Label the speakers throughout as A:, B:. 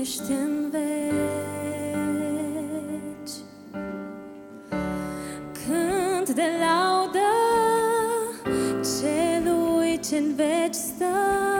A: ești în veci. Cânt de laudă celui ce-n veci stă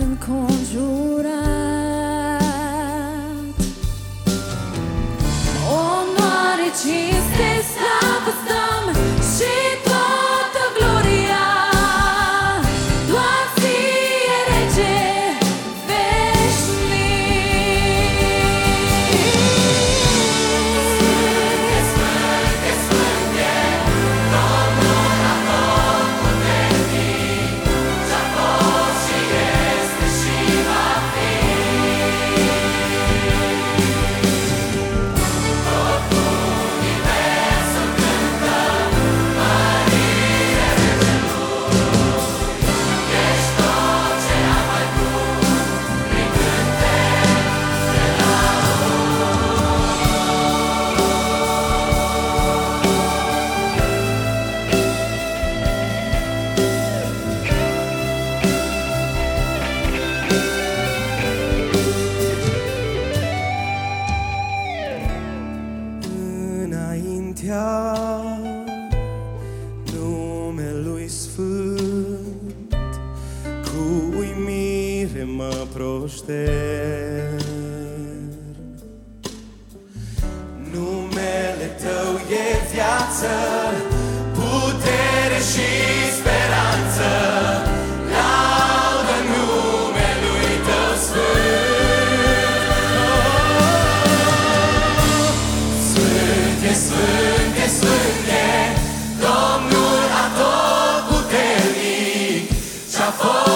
A: and corn's Numelui Sfânt Cu uimire
B: mă proșter. Numele Tău e viață. for